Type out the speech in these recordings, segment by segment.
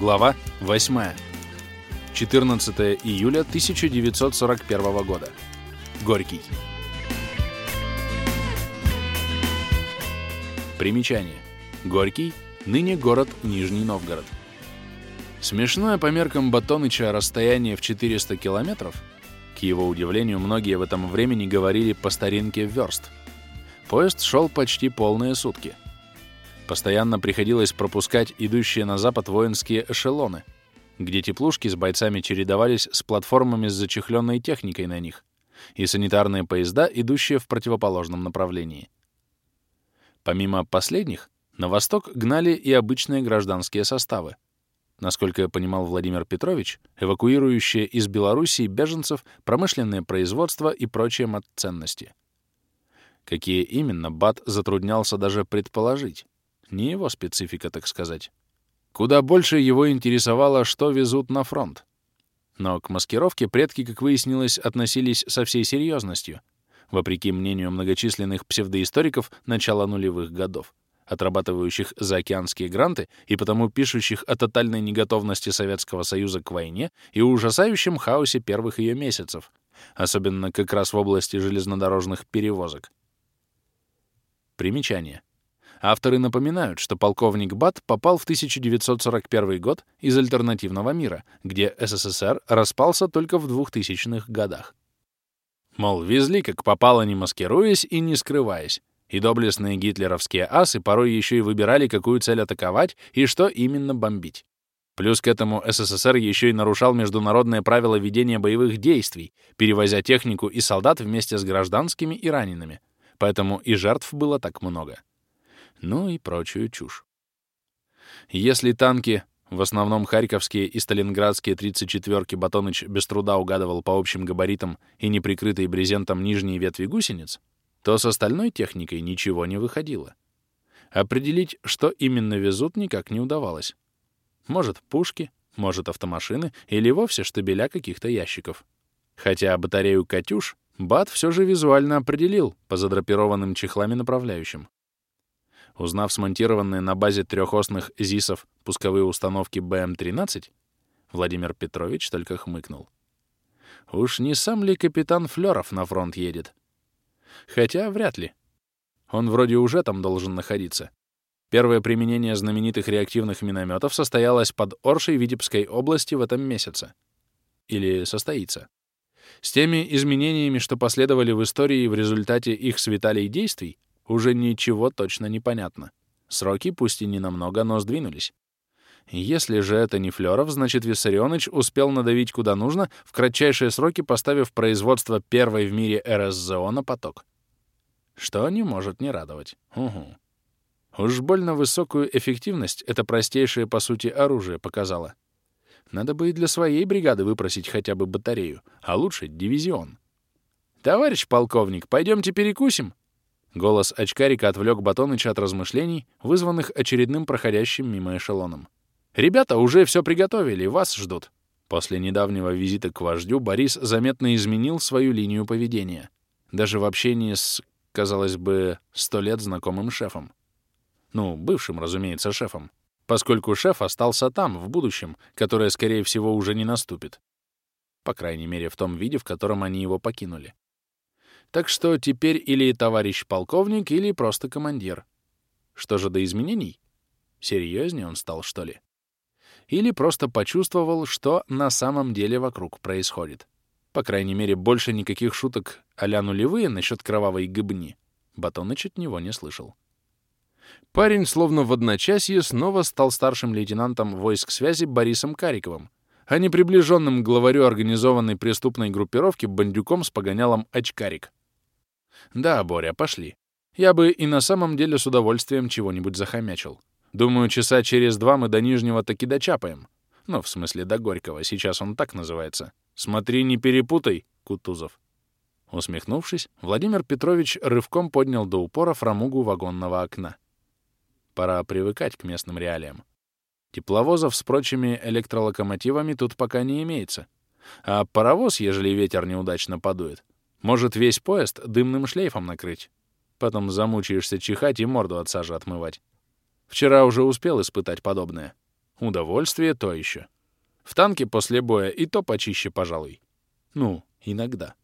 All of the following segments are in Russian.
Глава 8. 14 июля 1941 года. Горький. Примечание. Горький, ныне город Нижний Новгород. Смешное по меркам Батоныча расстояние в 400 километров, к его удивлению, многие в этом времени говорили по старинке верст. Поезд шел почти полные сутки. Постоянно приходилось пропускать идущие на запад воинские эшелоны, где теплушки с бойцами чередовались с платформами с зачехленной техникой на них, и санитарные поезда, идущие в противоположном направлении. Помимо последних, на восток гнали и обычные гражданские составы. Насколько я понимал Владимир Петрович, эвакуирующие из Белоруссии беженцев промышленное производство и прочие матценности. Какие именно, БАТ затруднялся даже предположить. Не его специфика, так сказать. Куда больше его интересовало, что везут на фронт. Но к маскировке предки, как выяснилось, относились со всей серьезностью, вопреки мнению многочисленных псевдоисториков начала нулевых годов, отрабатывающих заокеанские гранты и потому пишущих о тотальной неготовности Советского Союза к войне и ужасающем хаосе первых ее месяцев, особенно как раз в области железнодорожных перевозок. Примечание. Авторы напоминают, что полковник Бат попал в 1941 год из альтернативного мира, где СССР распался только в 2000-х годах. Мол, везли как попало, не маскируясь и не скрываясь, и доблестные гитлеровские асы порой еще и выбирали, какую цель атаковать и что именно бомбить. Плюс к этому СССР еще и нарушал международные правила ведения боевых действий, перевозя технику и солдат вместе с гражданскими и ранеными. Поэтому и жертв было так много ну и прочую чушь. Если танки, в основном харьковские и сталинградские 34-ки Батоныч без труда угадывал по общим габаритам и неприкрытой брезентом нижние ветви гусениц, то с остальной техникой ничего не выходило. Определить, что именно везут, никак не удавалось. Может, пушки, может, автомашины или вовсе штабеля каких-то ящиков. Хотя батарею «Катюш» Бат все же визуально определил по задрапированным чехлами направляющим. Узнав смонтированные на базе трехосных ЗИСов пусковые установки БМ-13, Владимир Петрович только хмыкнул. Уж не сам ли капитан Флёров на фронт едет? Хотя вряд ли. Он вроде уже там должен находиться. Первое применение знаменитых реактивных минометов состоялось под Оршей Витебской области в этом месяце. Или состоится. С теми изменениями, что последовали в истории в результате их с Виталий действий, уже ничего точно не понятно. Сроки, пусть и не намного, но сдвинулись. Если же это не Флёров, значит Виссарионович успел надавить куда нужно, в кратчайшие сроки поставив производство первой в мире РСЗО на поток. Что не может не радовать. Угу. Уж больно высокую эффективность это простейшее, по сути, оружие показало. Надо бы и для своей бригады выпросить хотя бы батарею, а лучше дивизион. «Товарищ полковник, пойдемте перекусим?» Голос очкарика отвлек Батоныча от размышлений, вызванных очередным проходящим мимо эшелоном. «Ребята уже все приготовили, вас ждут». После недавнего визита к вождю Борис заметно изменил свою линию поведения. Даже в общении с, казалось бы, сто лет знакомым шефом. Ну, бывшим, разумеется, шефом. Поскольку шеф остался там, в будущем, которое, скорее всего, уже не наступит. По крайней мере, в том виде, в котором они его покинули. Так что теперь или товарищ полковник, или просто командир. Что же до изменений? Серьезнее он стал, что ли? Или просто почувствовал, что на самом деле вокруг происходит. По крайней мере, больше никаких шуток а-ля нулевые насчет кровавой гыбни Батоныч от него не слышал. Парень, словно в одночасье, снова стал старшим лейтенантом войск связи Борисом Кариковым, а не приближенным главарю организованной преступной группировки бандюком с погонялом «Очкарик». Да, Боря, пошли. Я бы и на самом деле с удовольствием чего-нибудь захомячил. Думаю, часа через два мы до Нижнего таки дочапаем. Ну, в смысле, до Горького, сейчас он так называется. Смотри, не перепутай, Кутузов. Усмехнувшись, Владимир Петрович рывком поднял до упора фрамугу вагонного окна. Пора привыкать к местным реалиям. Тепловозов с прочими электролокомотивами тут пока не имеется. А паровоз, ежели ветер неудачно подует, может весь поезд дымным шлейфом накрыть. Потом замучаешься чихать и морду от сажи отмывать. Вчера уже успел испытать подобное. Удовольствие то еще. В танке после боя и то почище, пожалуй. Ну, иногда.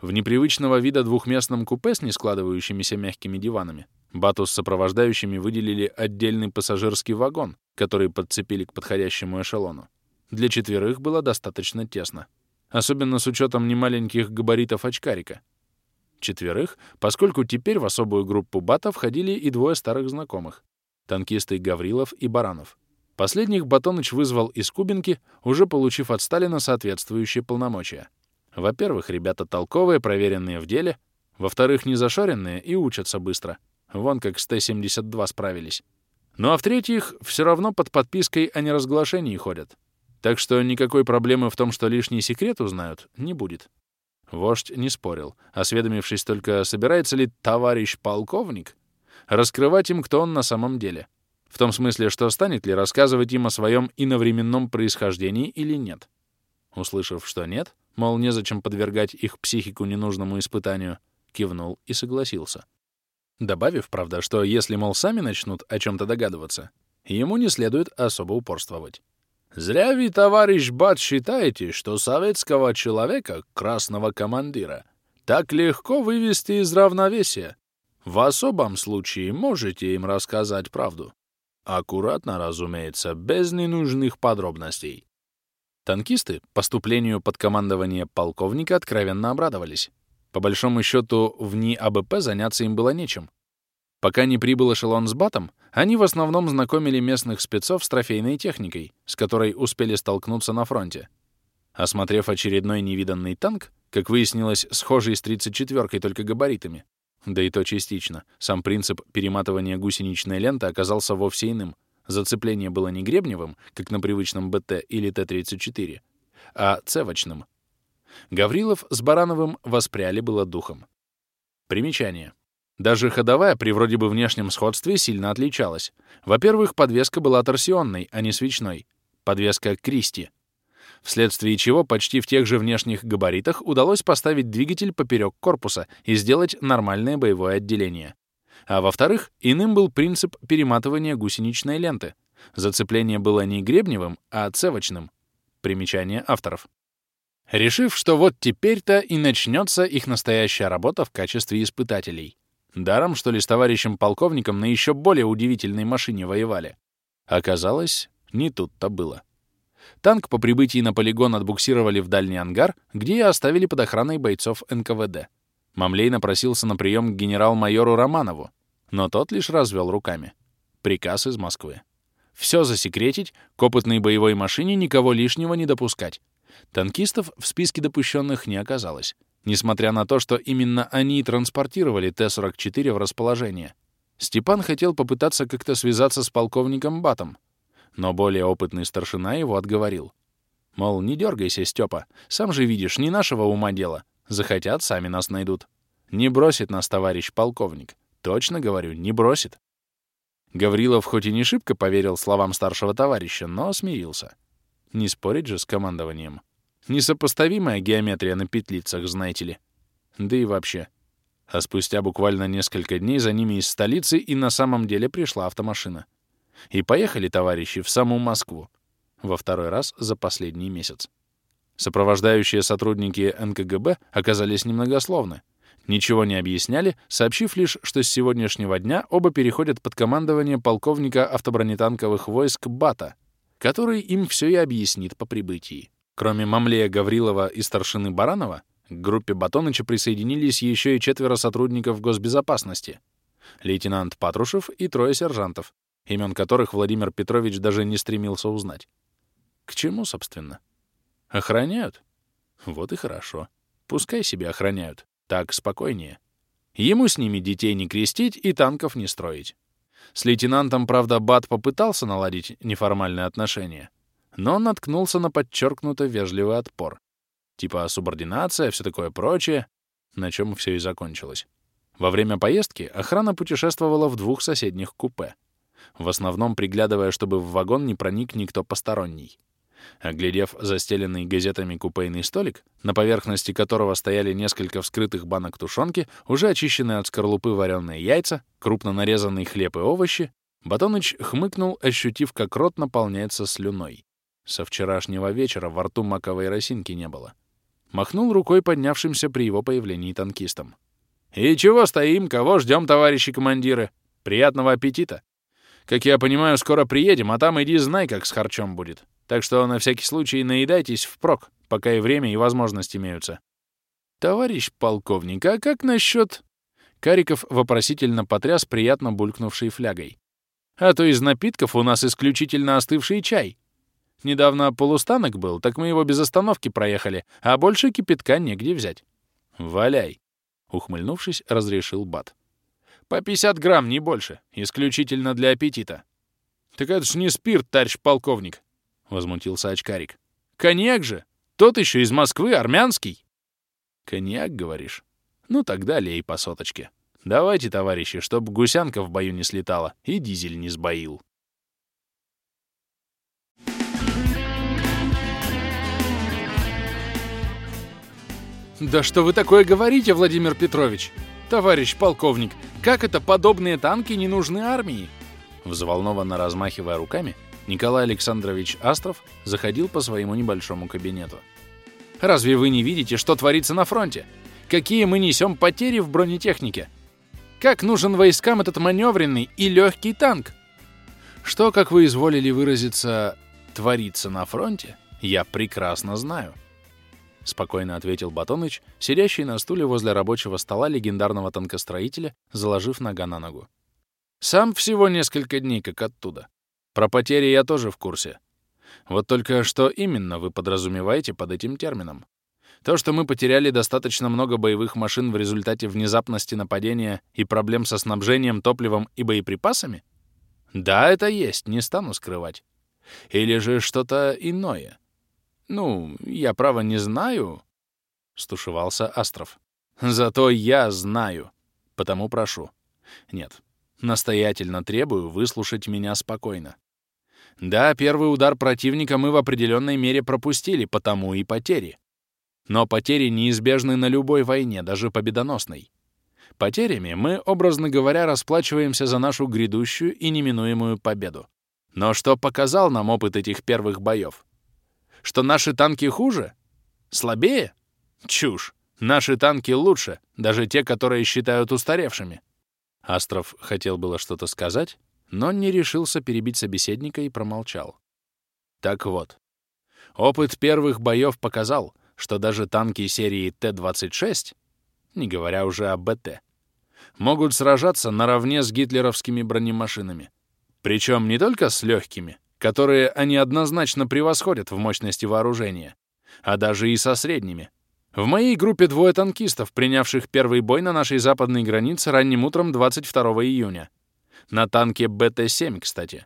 В непривычного вида двухместном купе с нескладывающимися мягкими диванами Бату с сопровождающими выделили отдельный пассажирский вагон, который подцепили к подходящему эшелону. Для четверых было достаточно тесно. Особенно с учетом немаленьких габаритов очкарика. Четверых, поскольку теперь в особую группу Бата входили и двое старых знакомых — танкисты Гаврилов и Баранов. Последних Батоныч вызвал из Кубинки, уже получив от Сталина соответствующие полномочия. Во-первых, ребята толковые, проверенные в деле. Во-вторых, незашоренные и учатся быстро. Вон как с Т-72 справились. Ну а в-третьих, все равно под подпиской о неразглашении ходят. Так что никакой проблемы в том, что лишний секрет узнают, не будет. Вождь не спорил, осведомившись только, собирается ли товарищ полковник раскрывать им, кто он на самом деле. В том смысле, что станет ли рассказывать им о своем иновременном происхождении или нет. Услышав, что нет, мол, незачем подвергать их психику ненужному испытанию, кивнул и согласился. Добавив, правда, что если, мол, сами начнут о чем-то догадываться, ему не следует особо упорствовать. «Зря вы, товарищ Бат, считаете, что советского человека, красного командира, так легко вывести из равновесия. В особом случае можете им рассказать правду. Аккуратно, разумеется, без ненужных подробностей. Танкисты поступлению под командование полковника откровенно обрадовались. По большому счету, в НИ АБП заняться им было нечем. Пока не прибыл эшелон с батом, они в основном знакомили местных спецов с трофейной техникой, с которой успели столкнуться на фронте. Осмотрев очередной невиданный танк, как выяснилось, схожий с 34-кой только габаритами, да и то частично, сам принцип перематывания гусеничной ленты оказался вовсе иным — Зацепление было не гребневым, как на привычном БТ или Т-34, а цевочным. Гаврилов с Барановым воспряли было духом. Примечание. Даже ходовая при вроде бы внешнем сходстве сильно отличалась. Во-первых, подвеска была торсионной, а не свечной. Подвеска Кристи. Вследствие чего почти в тех же внешних габаритах удалось поставить двигатель поперек корпуса и сделать нормальное боевое отделение. А во-вторых, иным был принцип перематывания гусеничной ленты. Зацепление было не гребневым, а цевочным. Примечание авторов. Решив, что вот теперь-то и начнется их настоящая работа в качестве испытателей. Даром, что ли, с товарищем полковником на еще более удивительной машине воевали. Оказалось, не тут-то было. Танк по прибытии на полигон отбуксировали в дальний ангар, где и оставили под охраной бойцов НКВД. Мамлей напросился на прием к генерал-майору Романову, но тот лишь развел руками. Приказ из Москвы. Все засекретить, к опытной боевой машине никого лишнего не допускать. Танкистов в списке допущенных не оказалось, несмотря на то, что именно они транспортировали Т-44 в расположение. Степан хотел попытаться как-то связаться с полковником Батом, но более опытный старшина его отговорил. Мол, не дергайся, Степа, сам же видишь, не нашего ума дело. Захотят, сами нас найдут. Не бросит нас товарищ полковник. Точно говорю, не бросит. Гаврилов хоть и не шибко поверил словам старшего товарища, но смирился. Не спорить же с командованием. Несопоставимая геометрия на петлицах, знаете ли. Да и вообще. А спустя буквально несколько дней за ними из столицы и на самом деле пришла автомашина. И поехали товарищи в саму Москву. Во второй раз за последний месяц. Сопровождающие сотрудники НКГБ оказались немногословны. Ничего не объясняли, сообщив лишь, что с сегодняшнего дня оба переходят под командование полковника автобронетанковых войск Бата, который им все и объяснит по прибытии. Кроме Мамлея Гаврилова и старшины Баранова, к группе Батоныча присоединились еще и четверо сотрудников госбезопасности. Лейтенант Патрушев и трое сержантов, имен которых Владимир Петрович даже не стремился узнать. К чему, собственно? Охраняют? Вот и хорошо. Пускай себе охраняют. Так спокойнее. Ему с ними детей не крестить и танков не строить. С лейтенантом, правда, Бат попытался наладить неформальные отношения, но наткнулся на подчеркнуто вежливый отпор. Типа субординация, все такое прочее, на чем все и закончилось. Во время поездки охрана путешествовала в двух соседних купе, в основном приглядывая, чтобы в вагон не проник никто посторонний. Оглядев застеленный газетами купейный столик, на поверхности которого стояли несколько вскрытых банок тушенки, уже очищенные от скорлупы вареные яйца, крупно нарезанный хлеб и овощи, Батоныч хмыкнул, ощутив, как рот наполняется слюной. Со вчерашнего вечера во рту маковой росинки не было. Махнул рукой поднявшимся при его появлении танкистам. «И чего стоим? Кого ждем, товарищи командиры? Приятного аппетита! Как я понимаю, скоро приедем, а там иди знай, как с харчом будет. Так что на всякий случай наедайтесь впрок, пока и время, и возможность имеются». «Товарищ полковник, а как насчет...» Кариков вопросительно потряс приятно булькнувшей флягой. «А то из напитков у нас исключительно остывший чай. Недавно полустанок был, так мы его без остановки проехали, а больше кипятка негде взять». «Валяй!» — ухмыльнувшись, разрешил Бат. «По 50 грамм, не больше. Исключительно для аппетита». «Так это ж не спирт, товарищ полковник!» — возмутился очкарик. «Коньяк же! Тот еще из Москвы, армянский!» «Коньяк, говоришь? Ну тогда лей по соточке. Давайте, товарищи, чтоб гусянка в бою не слетала и дизель не сбоил». «Да что вы такое говорите, Владимир Петрович? Товарищ полковник, как это подобные танки не нужны армии?» Взволнованно размахивая руками, Николай Александрович Астров заходил по своему небольшому кабинету. «Разве вы не видите, что творится на фронте? Какие мы несем потери в бронетехнике? Как нужен войскам этот маневренный и легкий танк? Что, как вы изволили выразиться, творится на фронте, я прекрасно знаю». — спокойно ответил Батоныч, сидящий на стуле возле рабочего стола легендарного танкостроителя, заложив нога на ногу. «Сам всего несколько дней как оттуда. Про потери я тоже в курсе. Вот только что именно вы подразумеваете под этим термином? То, что мы потеряли достаточно много боевых машин в результате внезапности нападения и проблем со снабжением топливом и боеприпасами? Да, это есть, не стану скрывать. Или же что-то иное?» «Ну, я, право, не знаю», — стушевался Астров. «Зато я знаю, потому прошу. Нет, настоятельно требую выслушать меня спокойно. Да, первый удар противника мы в определенной мере пропустили, потому и потери. Но потери неизбежны на любой войне, даже победоносной. Потерями мы, образно говоря, расплачиваемся за нашу грядущую и неминуемую победу. Но что показал нам опыт этих первых боев? Что наши танки хуже? Слабее? Чушь. Наши танки лучше, даже те, которые считают устаревшими. Астров хотел было что-то сказать, но не решился перебить собеседника и промолчал. Так вот, опыт первых боев показал, что даже танки серии Т-26, не говоря уже о БТ, могут сражаться наравне с гитлеровскими бронемашинами. Причем не только с легкими, которые они однозначно превосходят в мощности вооружения, а даже и со средними. В моей группе двое танкистов, принявших первый бой на нашей западной границе ранним утром 22 июня. На танке БТ-7, кстати.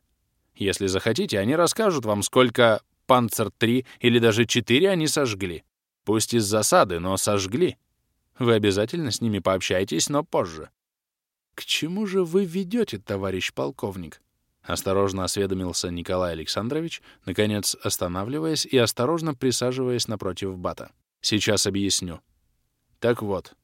Если захотите, они расскажут вам, сколько «Панцер-3» или даже 4 они сожгли. Пусть из засады, но сожгли. Вы обязательно с ними пообщаетесь, но позже. К чему же вы ведете, товарищ полковник? Осторожно осведомился Николай Александрович, наконец останавливаясь и осторожно присаживаясь напротив Бата. «Сейчас объясню. Так вот,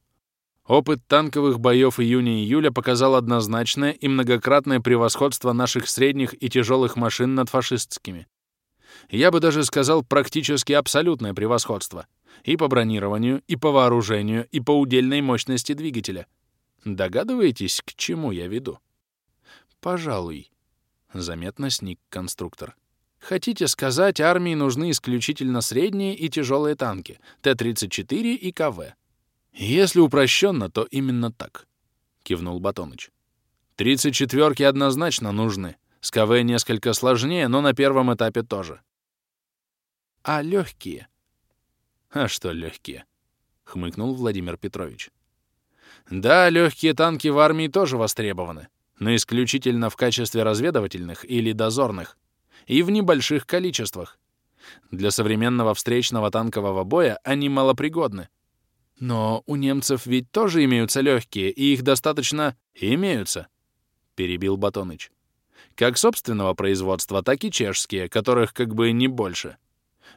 опыт танковых боев июня-июля показал однозначное и многократное превосходство наших средних и тяжелых машин над фашистскими. Я бы даже сказал практически абсолютное превосходство и по бронированию, и по вооружению, и по удельной мощности двигателя. Догадываетесь, к чему я веду? Пожалуй, Заметно сник конструктор. Хотите сказать, армии нужны исключительно средние и тяжелые танки, Т-34 и КВ. Если упрощенно, то именно так, кивнул Батоныч. 34-ки однозначно нужны. С КВ несколько сложнее, но на первом этапе тоже. А легкие? А что легкие? хмыкнул Владимир Петрович. Да, легкие танки в армии тоже востребованы но исключительно в качестве разведывательных или дозорных, и в небольших количествах. Для современного встречного танкового боя они малопригодны. Но у немцев ведь тоже имеются легкие, и их достаточно имеются, перебил Батоныч. Как собственного производства, так и чешские, которых как бы не больше.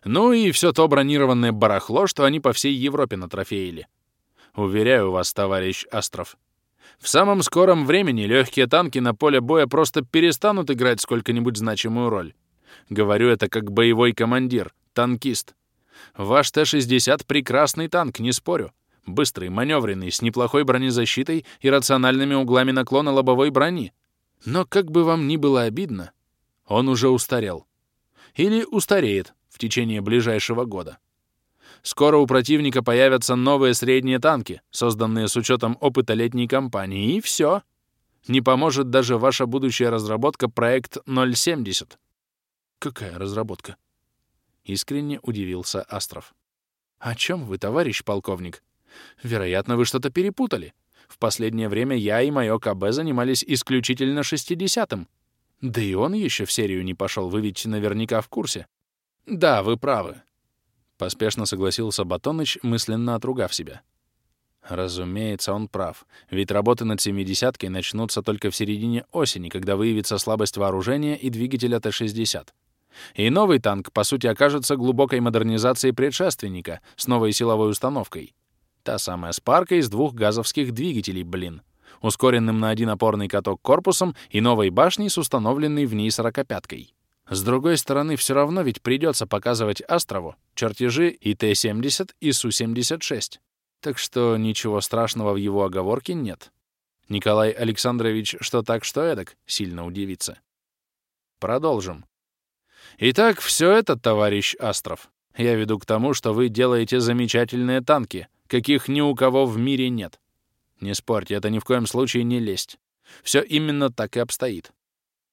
Ну и все то бронированное барахло, что они по всей Европе натрофеили. Уверяю вас, товарищ Астров, В самом скором времени легкие танки на поле боя просто перестанут играть сколько-нибудь значимую роль. Говорю это как боевой командир, танкист. Ваш Т-60 — прекрасный танк, не спорю. Быстрый, маневренный, с неплохой бронезащитой и рациональными углами наклона лобовой брони. Но как бы вам ни было обидно, он уже устарел. Или устареет в течение ближайшего года. Скоро у противника появятся новые средние танки, созданные с учетом опыта летней кампании, и все. Не поможет даже ваша будущая разработка проект 070. Какая разработка? Искренне удивился Астров. О чем вы, товарищ полковник? Вероятно, вы что-то перепутали. В последнее время я и мое КБ занимались исключительно 60-м. Да и он еще в серию не пошел, вы ведь наверняка в курсе. Да, вы правы. Поспешно согласился Батоныч, мысленно отругав себя. Разумеется, он прав. Ведь работы над «семидесяткой» начнутся только в середине осени, когда выявится слабость вооружения и двигателя Т-60. И новый танк, по сути, окажется глубокой модернизацией предшественника с новой силовой установкой. Та самая спарка из двух газовских двигателей, блин. Ускоренным на один опорный каток корпусом и новой башней с установленной в ней сорокопяткой. С другой стороны, все равно ведь придется показывать Астрову чертежи и Т-70, и Су-76. Так что ничего страшного в его оговорке нет. Николай Александрович что так, что эдак, сильно удивится. Продолжим. Итак, все это, товарищ Астров, я веду к тому, что вы делаете замечательные танки, каких ни у кого в мире нет. Не спорьте, это ни в коем случае не лесть. Все именно так и обстоит.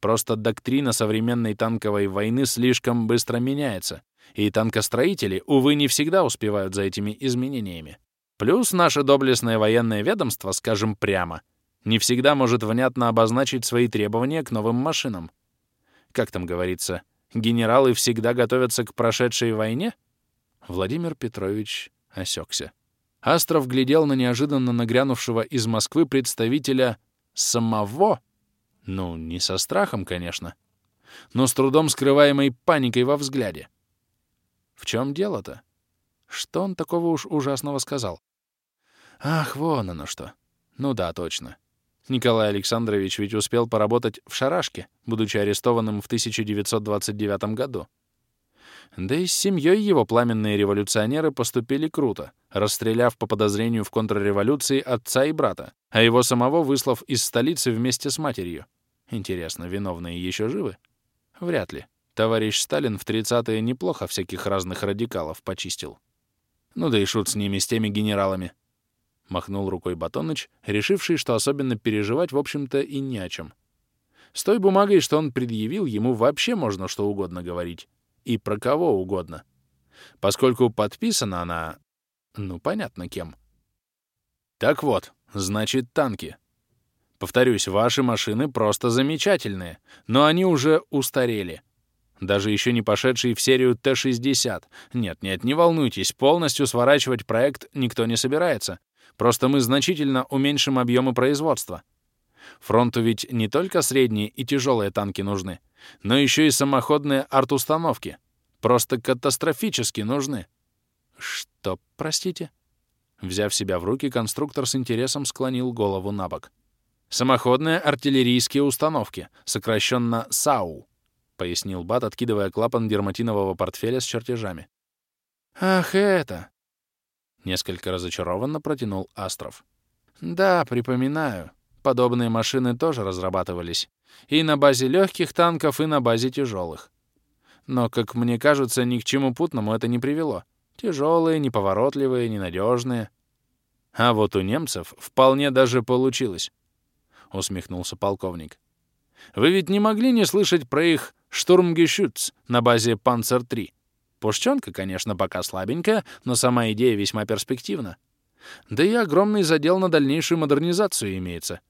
Просто доктрина современной танковой войны слишком быстро меняется, и танкостроители, увы, не всегда успевают за этими изменениями. Плюс наше доблестное военное ведомство, скажем прямо, не всегда может внятно обозначить свои требования к новым машинам. Как там говорится, генералы всегда готовятся к прошедшей войне? Владимир Петрович осекся. Астров глядел на неожиданно нагрянувшего из Москвы представителя самого ну, не со страхом, конечно, но с трудом скрываемой паникой во взгляде. В чем дело-то? Что он такого уж ужасного сказал? Ах, вон оно что. Ну да, точно. Николай Александрович ведь успел поработать в шарашке, будучи арестованным в 1929 году. Да и с семьей его пламенные революционеры поступили круто, расстреляв по подозрению в контрреволюции отца и брата, а его самого выслав из столицы вместе с матерью. Интересно, виновные еще живы? Вряд ли. Товарищ Сталин в 30-е неплохо всяких разных радикалов почистил. Ну да и шут с ними, с теми генералами. Махнул рукой Батоныч, решивший, что особенно переживать, в общем-то, и не о чем. С той бумагой, что он предъявил, ему вообще можно что угодно говорить. И про кого угодно. Поскольку подписана она... Ну, понятно, кем. Так вот, значит, танки. Повторюсь, ваши машины просто замечательные, но они уже устарели. Даже еще не пошедшие в серию Т-60. Нет-нет, не волнуйтесь, полностью сворачивать проект никто не собирается. Просто мы значительно уменьшим объемы производства. Фронту ведь не только средние и тяжелые танки нужны, но еще и самоходные арт-установки. Просто катастрофически нужны. Что, простите? Взяв себя в руки, конструктор с интересом склонил голову на бок. Самоходные артиллерийские установки, сокращенно САУ, пояснил Бат, откидывая клапан дерматинового портфеля с чертежами. Ах, это! Несколько разочарованно протянул Астров. Да, припоминаю. Подобные машины тоже разрабатывались. И на базе легких танков, и на базе тяжелых. Но, как мне кажется, ни к чему путному это не привело. Тяжелые, неповоротливые, ненадежные. А вот у немцев вполне даже получилось усмехнулся полковник. Вы ведь не могли не слышать про их штурмгешütz на базе Панцер-3? Пушченка, конечно, пока слабенькая, но сама идея весьма перспективна. Да и огромный задел на дальнейшую модернизацию имеется.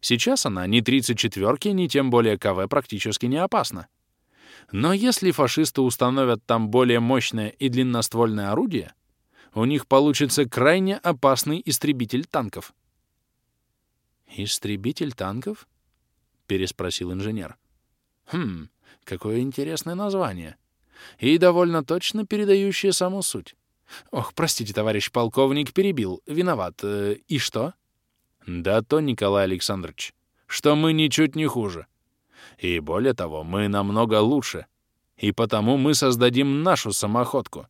Сейчас она ни 34-ки, ни тем более КВ практически не опасна. Но если фашисты установят там более мощное и длинноствольное орудие, у них получится крайне опасный истребитель танков. «Истребитель танков?» — переспросил инженер. «Хм, какое интересное название. И довольно точно передающее саму суть. Ох, простите, товарищ полковник, перебил. Виноват. Э, и что?» Да то, Николай Александрович, что мы ничуть не хуже. И более того, мы намного лучше. И потому мы создадим нашу самоходку.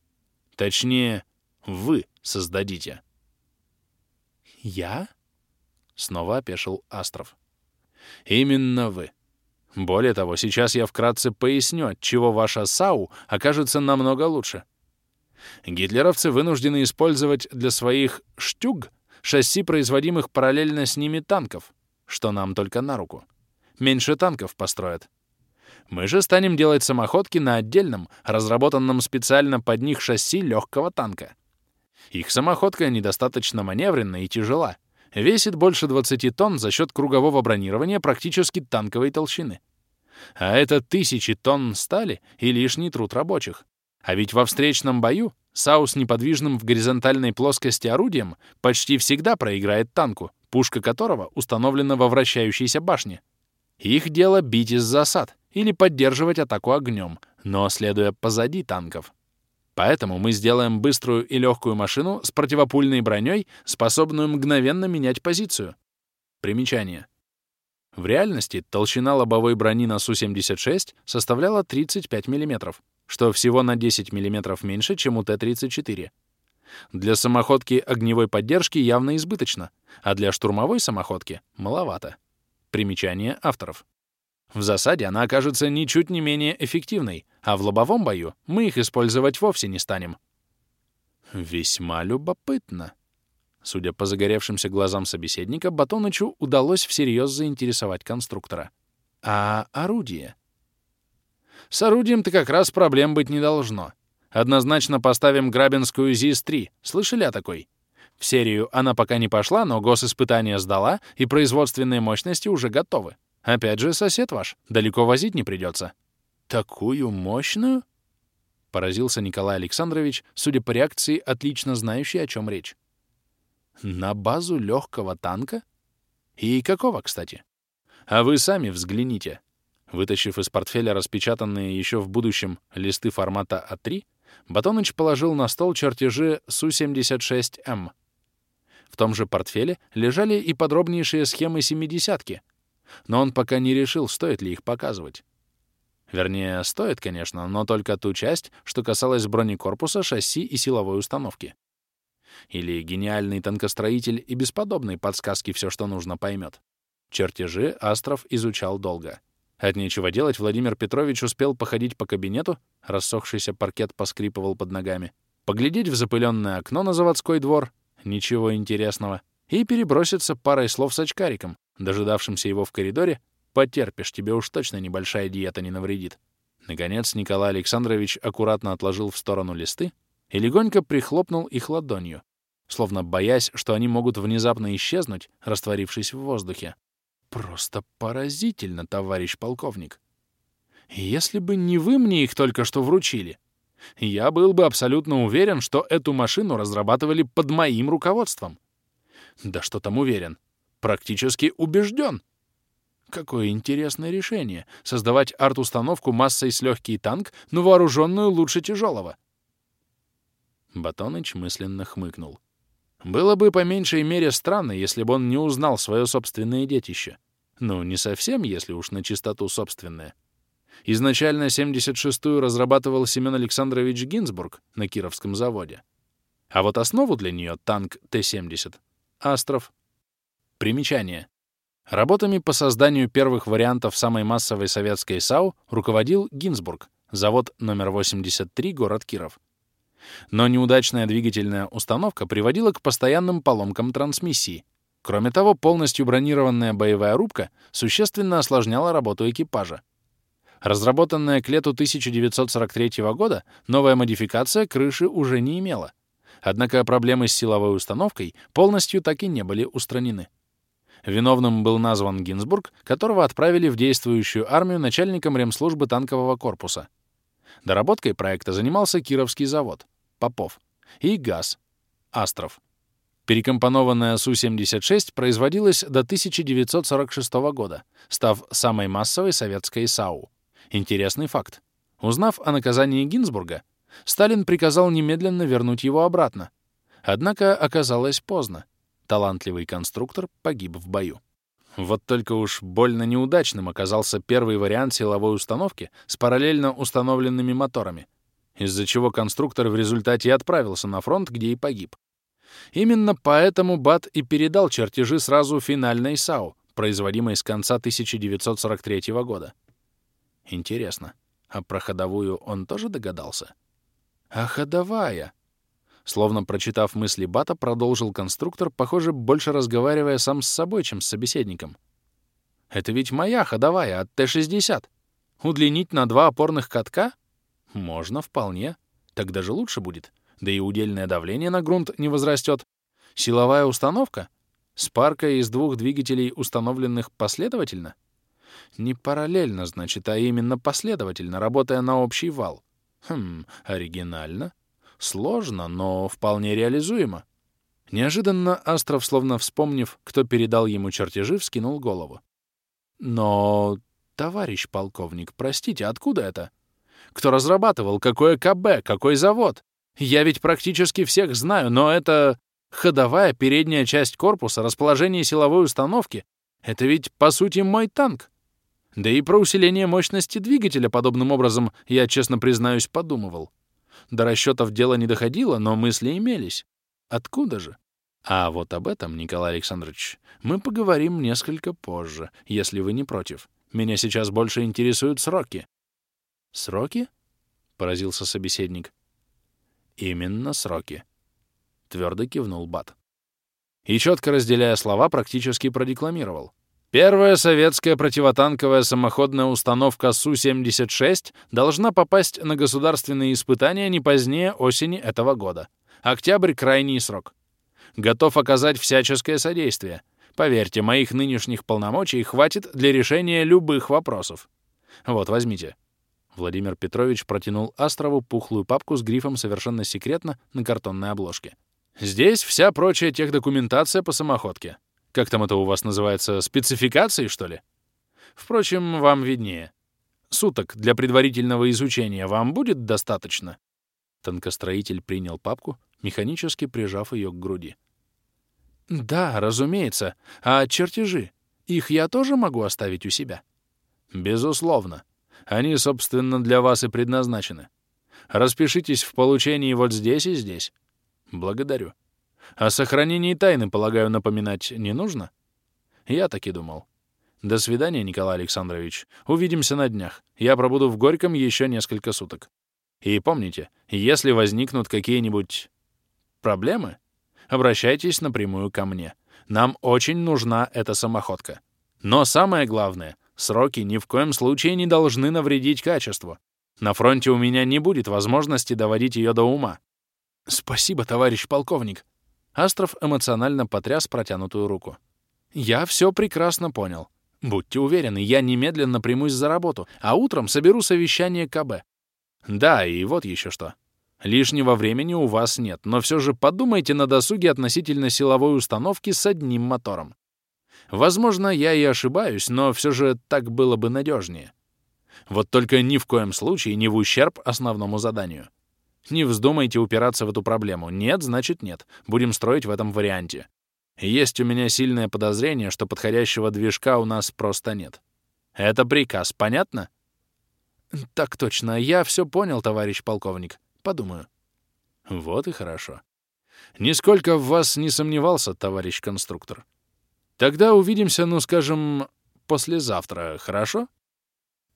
Точнее, вы создадите. «Я?» — снова опешил Астров. «Именно вы. Более того, сейчас я вкратце поясню, от чего ваша САУ окажется намного лучше. Гитлеровцы вынуждены использовать для своих «штюг» шасси, производимых параллельно с ними танков, что нам только на руку. Меньше танков построят. Мы же станем делать самоходки на отдельном, разработанном специально под них шасси легкого танка. Их самоходка недостаточно маневренна и тяжела, весит больше 20 тонн за счет кругового бронирования практически танковой толщины. А это тысячи тонн стали и лишний труд рабочих. А ведь во встречном бою САУ с неподвижным в горизонтальной плоскости орудием почти всегда проиграет танку, пушка которого установлена во вращающейся башне. Их дело бить из засад или поддерживать атаку огнем, но следуя позади танков. Поэтому мы сделаем быструю и легкую машину с противопульной броней, способную мгновенно менять позицию. Примечание. В реальности толщина лобовой брони на Су-76 составляла 35 мм, что всего на 10 мм меньше, чем у Т-34. Для самоходки огневой поддержки явно избыточно, а для штурмовой самоходки — маловато. Примечание авторов. В засаде она окажется ничуть не менее эффективной, а в лобовом бою мы их использовать вовсе не станем. Весьма любопытно. Судя по загоревшимся глазам собеседника, Батонычу удалось всерьез заинтересовать конструктора. А орудие? С орудием-то как раз проблем быть не должно. Однозначно поставим Грабинскую ЗИС-3. Слышали о такой? В серию она пока не пошла, но госиспытания сдала, и производственные мощности уже готовы. Опять же, сосед ваш. Далеко возить не придется. Такую мощную? Поразился Николай Александрович, судя по реакции, отлично знающий, о чем речь. На базу легкого танка? И какого, кстати? А вы сами взгляните. Вытащив из портфеля распечатанные еще в будущем листы формата А3, Батоныч положил на стол чертежи Су-76М. В том же портфеле лежали и подробнейшие схемы «семидесятки», но он пока не решил, стоит ли их показывать. Вернее, стоит, конечно, но только ту часть, что касалась бронекорпуса, шасси и силовой установки. Или гениальный танкостроитель и бесподобный подсказки все, что нужно, поймет. Чертежи Астров изучал долго. От нечего делать Владимир Петрович успел походить по кабинету, рассохшийся паркет поскрипывал под ногами, поглядеть в запыленное окно на заводской двор, ничего интересного, и переброситься парой слов с очкариком, дожидавшимся его в коридоре, потерпишь, тебе уж точно небольшая диета не навредит. Наконец Николай Александрович аккуратно отложил в сторону листы и легонько прихлопнул их ладонью, словно боясь, что они могут внезапно исчезнуть, растворившись в воздухе. Просто поразительно, товарищ полковник. Если бы не вы мне их только что вручили, я был бы абсолютно уверен, что эту машину разрабатывали под моим руководством. Да что там уверен? Практически убежден. Какое интересное решение — создавать арт-установку массой с легкий танк, но вооруженную лучше тяжелого. Батоныч мысленно хмыкнул. Было бы по меньшей мере странно, если бы он не узнал свое собственное детище. Ну, не совсем, если уж на чистоту собственное. Изначально 76-ю разрабатывал Семен Александрович Гинзбург на Кировском заводе. А вот основу для нее танк Т-70 — Астров Примечание. Работами по созданию первых вариантов самой массовой советской САУ руководил Гинзбург, завод номер 83, город Киров. Но неудачная двигательная установка приводила к постоянным поломкам трансмиссии. Кроме того, полностью бронированная боевая рубка существенно осложняла работу экипажа. Разработанная к лету 1943 года, новая модификация крыши уже не имела. Однако проблемы с силовой установкой полностью так и не были устранены. Виновным был назван Гинзбург, которого отправили в действующую армию начальником ремслужбы танкового корпуса. Доработкой проекта занимался Кировский завод, Попов, и ГАЗ, Астров. Перекомпонованная Су-76 производилась до 1946 года, став самой массовой советской САУ. Интересный факт. Узнав о наказании Гинзбурга, Сталин приказал немедленно вернуть его обратно. Однако оказалось поздно. талантливый конструктор, погиб в бою. Вот только уж больно неудачным оказался первый вариант силовой установки с параллельно установленными моторами, из-за чего конструктор в результате отправился на фронт, где и погиб. Именно поэтому БАТ и передал чертежи сразу финальной САУ, производимой с конца 1943 года. Интересно, а про ходовую он тоже догадался? А ходовая? Словно прочитав мысли Бата, продолжил конструктор, похоже, больше разговаривая сам с собой, чем с собеседником. Это ведь моя ходовая от Т-60. Удлинить на два опорных катка? Можно, вполне. Так даже лучше будет. Да и удельное давление на грунт не возрастет. Силовая установка? Спарка из двух двигателей, установленных последовательно? Не параллельно, значит, а именно последовательно, работая на общий вал. Хм, оригинально. Сложно, но вполне реализуемо. Неожиданно Астров, словно вспомнив, кто передал ему чертежи, вскинул голову. Но, товарищ полковник, простите, откуда это? Кто разрабатывал? Какое КБ? Какой завод? Я ведь практически всех знаю, но это ходовая передняя часть корпуса, расположение силовой установки — это ведь, по сути, мой танк. Да и про усиление мощности двигателя подобным образом я, честно признаюсь, подумывал. До расчетов дело не доходило, но мысли имелись. Откуда же? А вот об этом, Николай Александрович, мы поговорим несколько позже, если вы не против. Меня сейчас больше интересуют сроки. Сроки? Поразился собеседник. Именно сроки. Твердо кивнул Бат. И четко разделяя слова, практически продекламировал. Первая советская противотанковая самоходная установка Су-76 должна попасть на государственные испытания не позднее осени этого года. Октябрь — крайний срок. Готов оказать всяческое содействие. Поверьте, моих нынешних полномочий хватит для решения любых вопросов. Вот, возьмите. Владимир Петрович протянул Астрову пухлую папку с грифом «Совершенно секретно» на картонной обложке. «Здесь вся прочая техдокументация по самоходке. Как там это у вас называется, спецификации, что ли? Впрочем, вам виднее. Суток для предварительного изучения вам будет достаточно?» Тонкостроитель принял папку, механически прижав ее к груди. «Да, разумеется. А чертежи? Их я тоже могу оставить у себя?» «Безусловно. Они, собственно, для вас и предназначены. Распишитесь в получении вот здесь и здесь. Благодарю. О сохранении тайны, полагаю, напоминать не нужно? Я так и думал. До свидания, Николай Александрович. Увидимся на днях. Я пробуду в Горьком еще несколько суток. И помните, если возникнут какие-нибудь проблемы, обращайтесь напрямую ко мне. Нам очень нужна эта самоходка. Но самое главное, Сроки ни в коем случае не должны навредить качеству. На фронте у меня не будет возможности доводить ее до ума. Спасибо, товарищ полковник. Астров эмоционально потряс протянутую руку. Я все прекрасно понял. Будьте уверены, я немедленно примусь за работу, а утром соберу совещание КБ. Да, и вот еще что. Лишнего времени у вас нет, но все же подумайте на досуге относительно силовой установки с одним мотором. Возможно, я и ошибаюсь, но все же так было бы надежнее. Вот только ни в коем случае не в ущерб основному заданию. Не вздумайте упираться в эту проблему. Нет, значит нет. Будем строить в этом варианте. Есть у меня сильное подозрение, что подходящего движка у нас просто нет. Это приказ, понятно? Так точно. Я все понял, товарищ полковник. Подумаю. Вот и хорошо. Нисколько в вас не сомневался, товарищ конструктор. Тогда увидимся, ну, скажем, послезавтра, хорошо?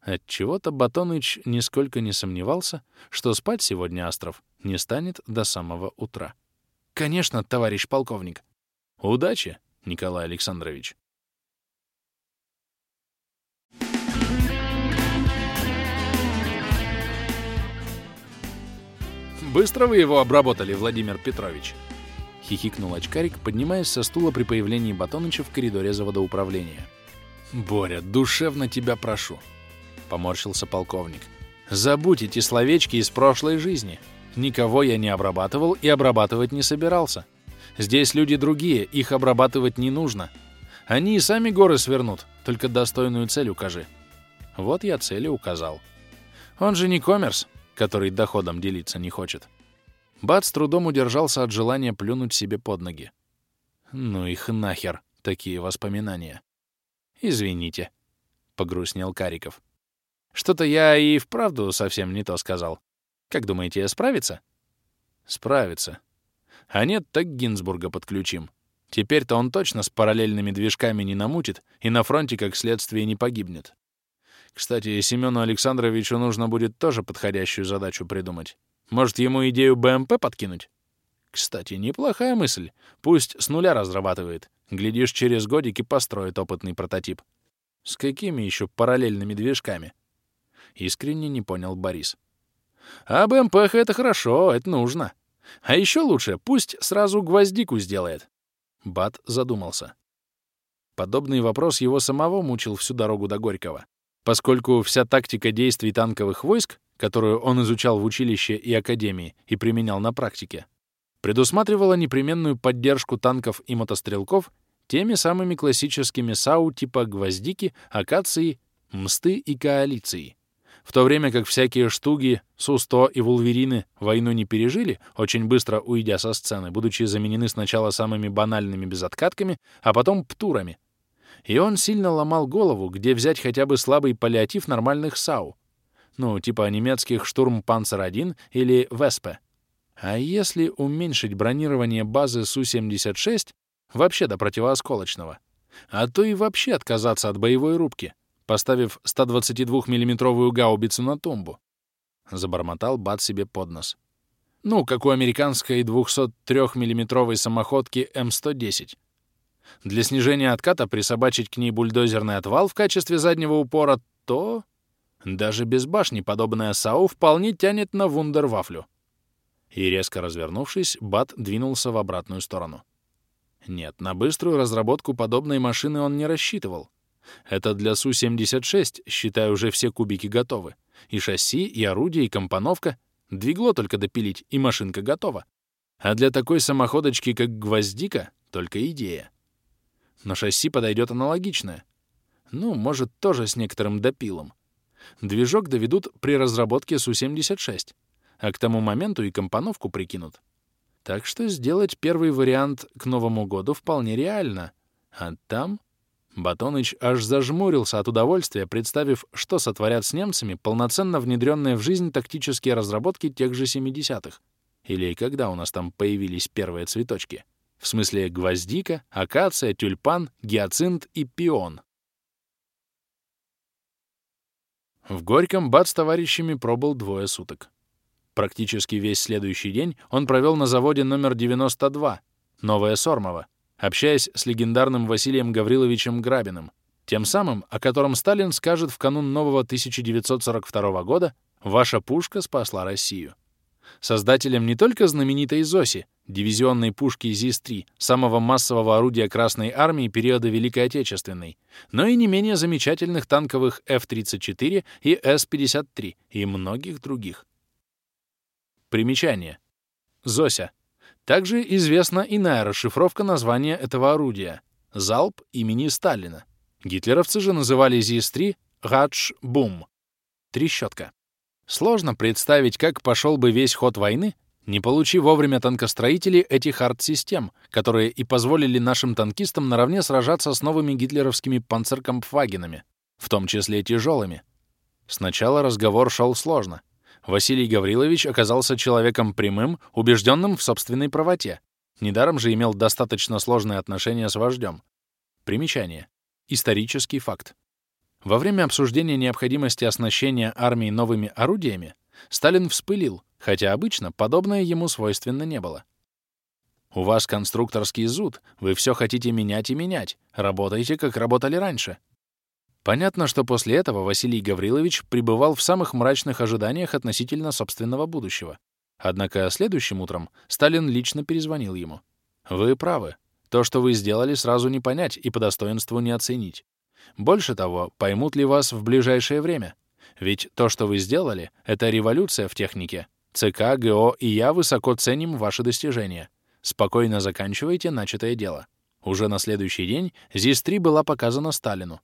Отчего-то Батоныч нисколько не сомневался, что спать сегодня Астров не станет до самого утра. Конечно, товарищ полковник. Удачи, Николай Александрович. Быстро вы его обработали, Владимир Петрович. — хихикнул очкарик, поднимаясь со стула при появлении Батоныча в коридоре заводоуправления. «Боря, душевно тебя прошу», — поморщился полковник. «Забудь эти словечки из прошлой жизни. Никого я не обрабатывал и обрабатывать не собирался. Здесь люди другие, их обрабатывать не нужно. Они и сами горы свернут, только достойную цель укажи». Вот я цели указал. Он же не коммерс, который доходом делиться не хочет. Бат с трудом удержался от желания плюнуть себе под ноги. Ну их нахер, такие воспоминания. Извините, — погрустнел Кариков. Что-то я и вправду совсем не то сказал. Как думаете, справится? Справится. А нет, так Гинзбурга подключим. Теперь-то он точно с параллельными движками не намутит и на фронте как следствие не погибнет. Кстати, Семену Александровичу нужно будет тоже подходящую задачу придумать. Может, ему идею БМП подкинуть? Кстати, неплохая мысль. Пусть с нуля разрабатывает. Глядишь, через годик и построит опытный прототип. С какими еще параллельными движками? Искренне не понял Борис. А БМПХ — это хорошо, это нужно. А еще лучше, пусть сразу гвоздику сделает. Бат задумался. Подобный вопрос его самого мучил всю дорогу до Горького, поскольку вся тактика действий танковых войск, которую он изучал в училище и академии и применял на практике, предусматривала непременную поддержку танков и мотострелков теми самыми классическими САУ типа гвоздики, акации, мсты и коалиции. В то время как всякие штуги, Су-100 и Вулверины войну не пережили, очень быстро уйдя со сцены, будучи заменены сначала самыми банальными безоткатками, а потом птурами. И он сильно ломал голову, где взять хотя бы слабый паллиатив нормальных САУ. Ну, типа немецких «Штурм-Панцер-1» или «Веспе». А если уменьшить бронирование базы Су-76 вообще до противоосколочного? А то и вообще отказаться от боевой рубки, поставив 122 миллиметровую гаубицу на тумбу. Забормотал Бат себе под нос. Ну, как у американской 203 миллиметровой самоходки М110. Для снижения отката присобачить к ней бульдозерный отвал в качестве заднего упора, то... Даже без башни подобная САУ вполне тянет на вундервафлю. И, резко развернувшись, Бат двинулся в обратную сторону. Нет, на быструю разработку подобной машины он не рассчитывал. Это для Су-76, считай, уже все кубики готовы. И шасси, и орудие, и компоновка. Двигло только допилить, и машинка готова. А для такой самоходочки, как «Гвоздика», только идея. Но шасси подойдет аналогичное. Ну, может, тоже с некоторым допилом. Движок доведут при разработке Су-76, а к тому моменту и компоновку прикинут. Так что сделать первый вариант к Новому году вполне реально. А там Батоныч аж зажмурился от удовольствия, представив, что сотворят с немцами полноценно внедренные в жизнь тактические разработки тех же 70-х. Или когда у нас там появились первые цветочки. В смысле гвоздика, акация, тюльпан, гиацинт и пион. В Горьком Бат с товарищами пробыл двое суток. Практически весь следующий день он провел на заводе номер 92, Новое Сормово, общаясь с легендарным Василием Гавриловичем Грабиным, тем самым, о котором Сталин скажет в канун нового 1942 года «Ваша пушка спасла Россию». Создателем не только знаменитой ЗОСи, дивизионной пушки ЗИС-3, самого массового орудия Красной Армии периода Великой Отечественной, но и не менее замечательных танковых F-34 и С-53 и многих других. Примечание. ЗОСя также известна иная расшифровка названия этого орудия — «Залп имени Сталина». Гитлеровцы же называли ЗИС-3 «Радж-Бум» — «Трещотка». Сложно представить, как пошел бы весь ход войны, не получив вовремя танкостроители этих арт-систем, которые и позволили нашим танкистам наравне сражаться с новыми гитлеровскими панцеркампфвагенами, в том числе тяжелыми. Сначала разговор шел сложно. Василий Гаврилович оказался человеком прямым, убежденным в собственной правоте. Недаром же имел достаточно сложные отношения с вождем. Примечание. Исторический факт. Во время обсуждения необходимости оснащения армии новыми орудиями Сталин вспылил, хотя обычно подобное ему свойственно не было. «У вас конструкторский зуд, вы все хотите менять и менять, работайте, как работали раньше. Понятно, что после этого Василий Гаврилович пребывал в самых мрачных ожиданиях относительно собственного будущего. Однако следующим утром Сталин лично перезвонил ему. «Вы правы. То, что вы сделали, сразу не понять и по достоинству не оценить. Больше того, поймут ли вас в ближайшее время? Ведь то, что вы сделали, — это революция в технике. ЦК, ГО и я высоко ценим ваши достижения. Спокойно заканчивайте начатое дело». Уже на следующий день ЗИС-3 была показана Сталину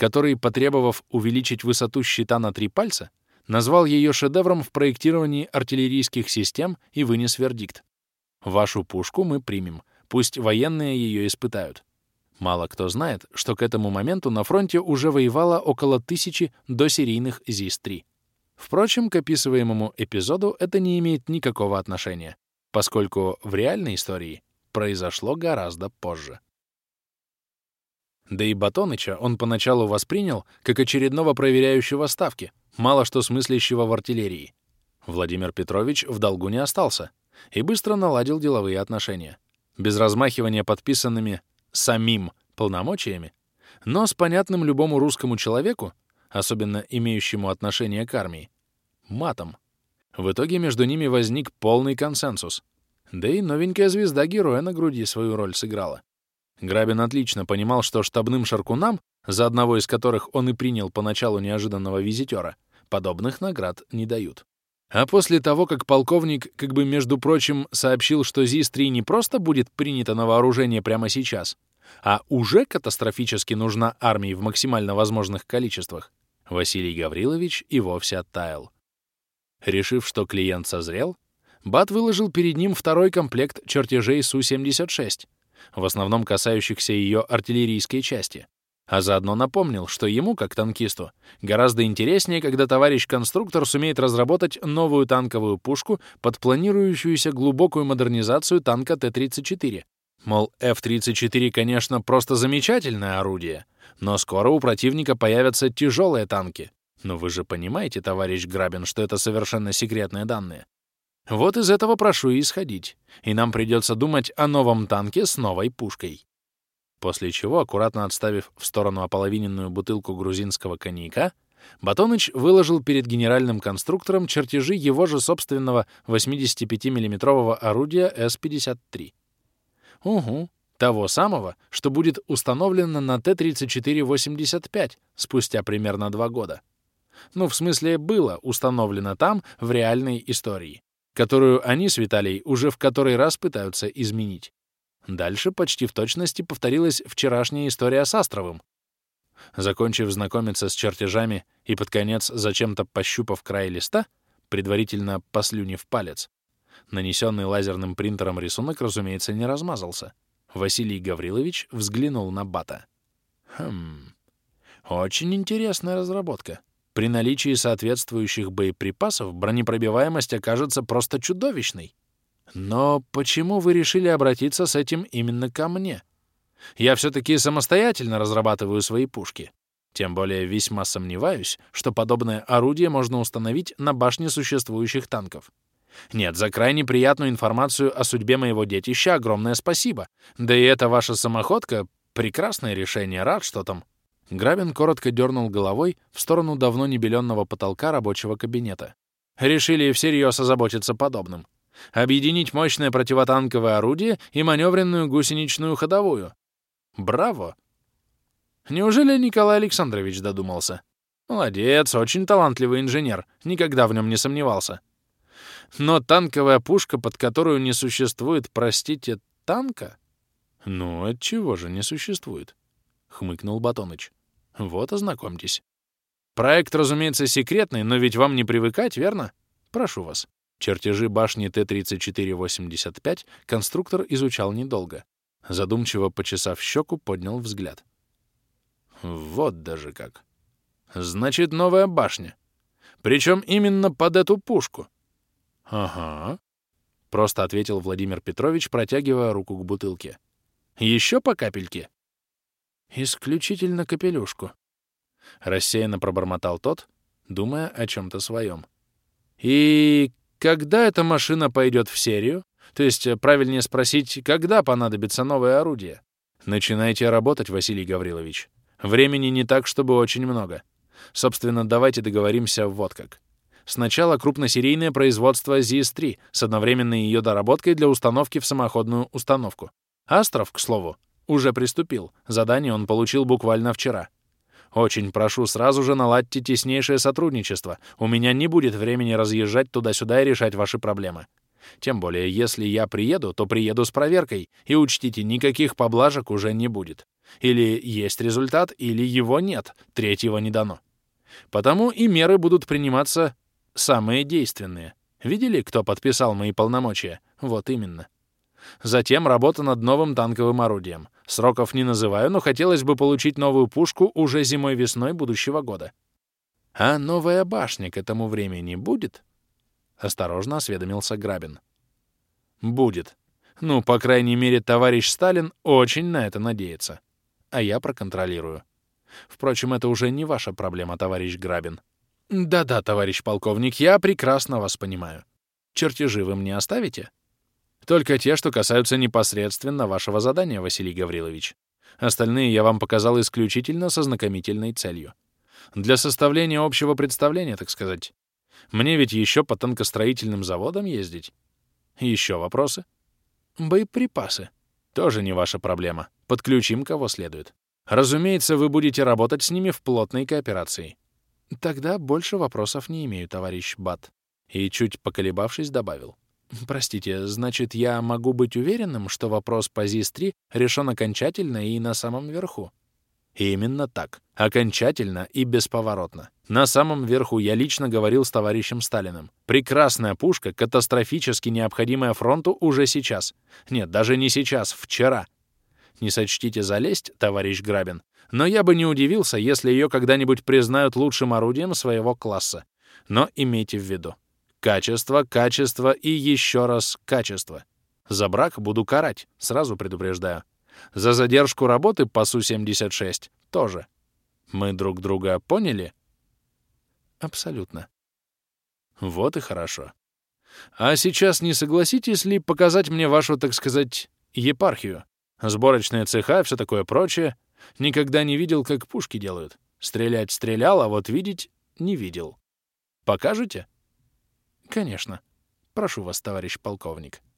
который, потребовав увеличить высоту щита на три пальца, назвал ее шедевром в проектировании артиллерийских систем и вынес вердикт. Вашу пушку мы примем. Пусть военные ее испытают. Мало кто знает, что к этому моменту на фронте уже воевало около тысячи досерийных ЗИС-3. Впрочем, к описываемому эпизоду это не имеет никакого отношения, поскольку в реальной истории произошло гораздо позже. Да и Батоныча он поначалу воспринял как очередного проверяющего ставки, мало что смыслящего в артиллерии. Владимир Петрович в долгу не остался и быстро наладил деловые отношения. Без размахивания подписанными самим полномочиями, но с понятным любому русскому человеку, особенно имеющему отношение к армии, матом. В итоге между ними возник полный консенсус. Да и новенькая звезда героя на груди свою роль сыграла. Грабин отлично понимал, что штабным шаркунам, за одного из которых он и принял поначалу неожиданного визитера, подобных наград не дают. А после того, как полковник, как бы между прочим, сообщил, что ЗИС-3 не просто будет принято на вооружение прямо сейчас, а уже катастрофически нужна армии в максимально возможных количествах, Василий Гаврилович и вовсе оттаял. Решив, что клиент созрел, Бат выложил перед ним второй комплект чертежей Су-76, в основном касающихся ее артиллерийской части, а заодно напомнил, что ему, как танкисту, гораздо интереснее, когда товарищ-конструктор сумеет разработать новую танковую пушку под планирующуюся глубокую модернизацию танка Т-34. Мол, F-34, конечно, просто замечательное орудие, но скоро у противника появятся тяжелые танки. Но вы же понимаете, товарищ Грабин, что это совершенно секретные данные. Вот из этого прошу и исходить, и нам придется думать о новом танке с новой пушкой. После чего, аккуратно отставив в сторону ополовиненную бутылку грузинского коньяка, Батоныч выложил перед генеральным конструктором чертежи его же собственного 85 миллиметрового орудия С-53. Угу, того самого, что будет установлено на Т-34-85 спустя примерно два года. Ну, в смысле, было установлено там в реальной истории которую они с Виталий уже в который раз пытаются изменить. Дальше почти в точности повторилась вчерашняя история с Астровым. Закончив знакомиться с чертежами и под конец зачем-то пощупав край листа, предварительно послюнив палец, нанесенный лазерным принтером рисунок, разумеется, не размазался. Василий Гаврилович взглянул на Бата. «Хм, очень интересная разработка. При наличии соответствующих боеприпасов бронепробиваемость окажется просто чудовищной. Но почему вы решили обратиться с этим именно ко мне? Я все-таки самостоятельно разрабатываю свои пушки. Тем более весьма сомневаюсь, что подобное орудие можно установить на башне существующих танков. Нет, за крайне приятную информацию о судьбе моего детища огромное спасибо. Да и эта ваша самоходка — прекрасное решение, рад, что там. Грабин коротко дернул головой в сторону давно небеленного потолка рабочего кабинета. Решили всерьез озаботиться подобным. Объединить мощное противотанковое орудие и маневренную гусеничную ходовую. Браво! Неужели Николай Александрович додумался? Молодец, очень талантливый инженер, никогда в нем не сомневался. Но танковая пушка, под которую не существует, простите, танка? Ну, от чего же не существует? хмыкнул Батоныч. Вот, ознакомьтесь. Проект, разумеется, секретный, но ведь вам не привыкать, верно? Прошу вас. Чертежи башни Т-34-85 конструктор изучал недолго. Задумчиво почесав щеку, поднял взгляд. Вот даже как. Значит, новая башня. Причем именно под эту пушку. Ага. Просто ответил Владимир Петрович, протягивая руку к бутылке. Еще по капельке? «Исключительно капелюшку», — рассеянно пробормотал тот, думая о чем-то своем. «И когда эта машина пойдет в серию? То есть, э, правильнее спросить, когда понадобится новое орудие? Начинайте работать, Василий Гаврилович. Времени не так, чтобы очень много. Собственно, давайте договоримся вот как. Сначала крупносерийное производство ЗИС-3 с одновременной ее доработкой для установки в самоходную установку. Астров, к слову, уже приступил. Задание он получил буквально вчера. Очень прошу, сразу же наладьте теснейшее сотрудничество. У меня не будет времени разъезжать туда-сюда и решать ваши проблемы. Тем более, если я приеду, то приеду с проверкой, и учтите, никаких поблажек уже не будет. Или есть результат, или его нет, третьего не дано. Потому и меры будут приниматься самые действенные. Видели, кто подписал мои полномочия? Вот именно. Затем работа над новым танковым орудием. Сроков не называю, но хотелось бы получить новую пушку уже зимой-весной будущего года. А новая башня к этому времени будет? Осторожно осведомился Грабин. Будет. Ну, по крайней мере, товарищ Сталин очень на это надеется. А я проконтролирую. Впрочем, это уже не ваша проблема, товарищ Грабин. Да-да, товарищ полковник, я прекрасно вас понимаю. Чертежи вы мне оставите? Только те, что касаются непосредственно вашего задания, Василий Гаврилович. Остальные я вам показал исключительно со знакомительной целью. Для составления общего представления, так сказать. Мне ведь еще по танкостроительным заводам ездить. Еще вопросы? Боеприпасы. Тоже не ваша проблема. Подключим кого следует. Разумеется, вы будете работать с ними в плотной кооперации. Тогда больше вопросов не имею, товарищ Бат. И чуть поколебавшись, добавил. Простите, значит, я могу быть уверенным, что вопрос по ЗИС-3 решен окончательно и на самом верху? Именно так. Окончательно и бесповоротно. На самом верху я лично говорил с товарищем Сталиным. Прекрасная пушка, катастрофически необходимая фронту уже сейчас. Нет, даже не сейчас, вчера. Не сочтите залезть, товарищ Грабин, но я бы не удивился, если ее когда-нибудь признают лучшим орудием своего класса. Но имейте в виду. Качество, качество и еще раз качество. За брак буду карать, сразу предупреждаю. За задержку работы по Су-76 тоже. Мы друг друга поняли? Абсолютно. Вот и хорошо. А сейчас не согласитесь ли показать мне вашу, так сказать, епархию? Сборочные цеха, все такое прочее. Никогда не видел, как пушки делают. Стрелять стрелял, а вот видеть не видел. Покажете? Конечно. Прошу вас, товарищ полковник.